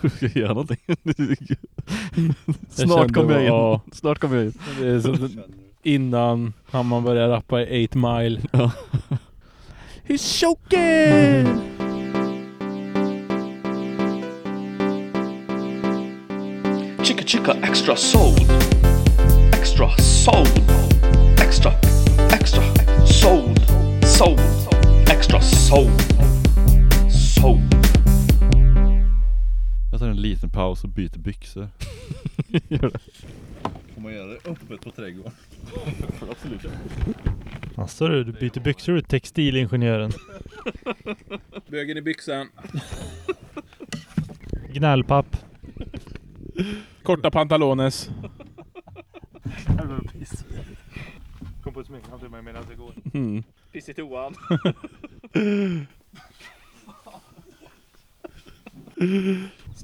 Du ska göra någonting. Snart kommer jag in. bara- Snart kommer jag in. Det är så, innan han man börjar rappa i 8 mile. Ja. He's choking! Chica Chica Extra Soul. Extra Soul. Och byter byxor. Gör det. Får man göra det öppet på trädgården? Alltså du, du byter byxor ut textilingenjören. Bögen i byxan. Gnällpapp. Korta pantalones. Kom på smink, han ser mig medan det går. Mm. Piss i toan.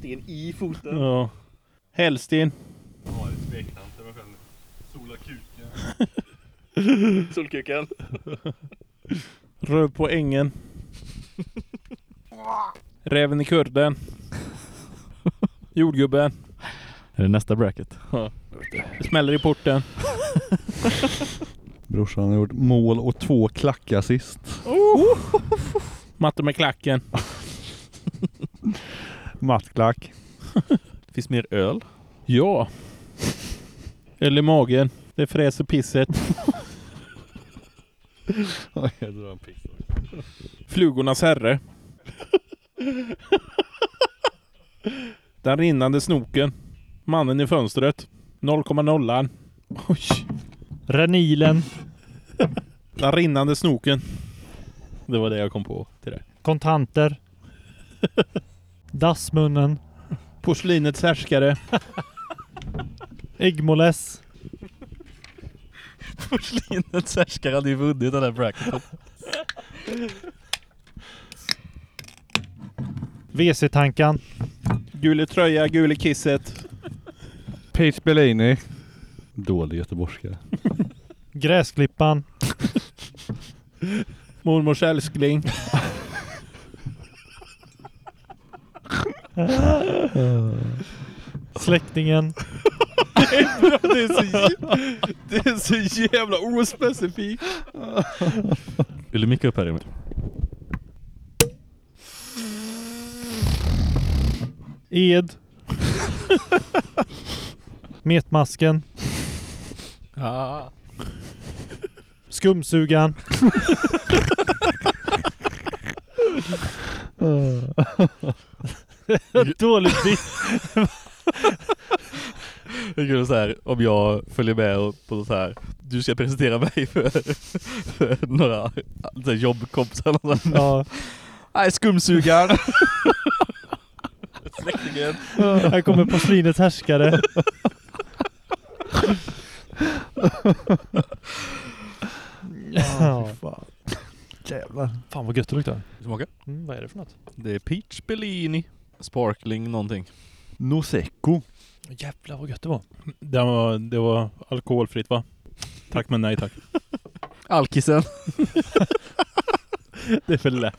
Sten i foten. Ja. Hellsten. Sola kuken. Solkuken. Röv på ängen. Räven i kurden. Jordgubben. Är det nästa bracket? Det smäller i porten. Brorsan har gjort mål och två klackassist. Matte med klacken. Mattklack. Finns mer öl? Ja. Eller i magen. Det fräser pisset. jag drar en piss. Flugornas herre. Den rinnande snoken. Mannen i fönstret. 0,0. Oj. Renilen. Den rinnande snoken. Det var det jag kom på till det. Kontanter. Dassmunnen. Porslinets härskare. Äggmoles. Porslinets härskare hade ju vunnit den här bracketen. WC-tankan. Gule tröja, gule kisset. Page Bellini. Dålig göteborgska. Gräsklippan. Mormors älskling. Släktingen. det, är så, det är så jävla ospecifikt. Vill du micka upp här Emil? Ed. Metmasken. Ja. Skumsugan. Dåligt bit. Det är kul så här, om jag följer med och på så här. Du ska presentera mig för, för några så här, jobbkompisar. eller något sånt. Ja. Nej, skumsugaren. Släktingen. Här kommer porslinets härskare. ja. Fan. Jävlar. Fan vad gött det luktar. Smaka. Mm, vad är det för något? Det är Peach Bellini. Sparkling någonting. Nosecco. Jävlar vad gött det var. Det var, det var alkoholfritt va? Tack men nej tack. Alkisen. Det är för lätt.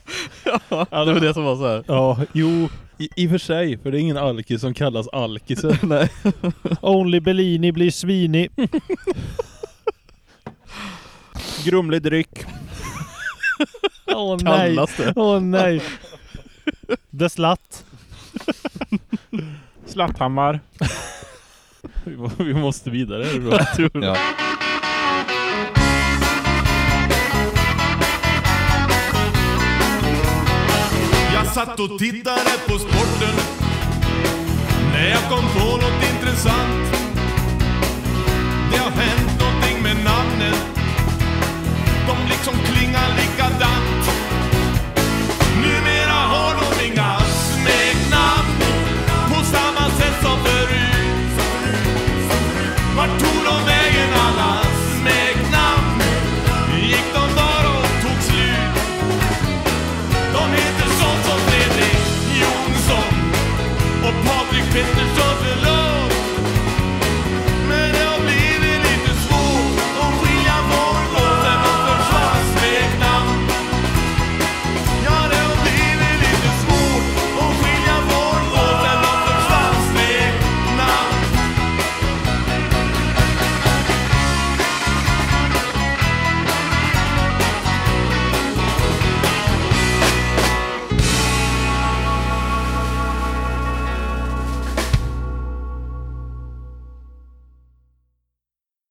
ja, det var det som var så här. Ja, jo, i, i och för sig. För det är ingen alkis som kallas alkisen. Nej. Only Bellini blir svinig. Grumlig dryck. Åh nej. Kallas det. Åh nej. The Slut. Slatthammar. Vi må- Vi måste vidare. Ja. Jag satt och tittade på sporten När jag kom på något intressant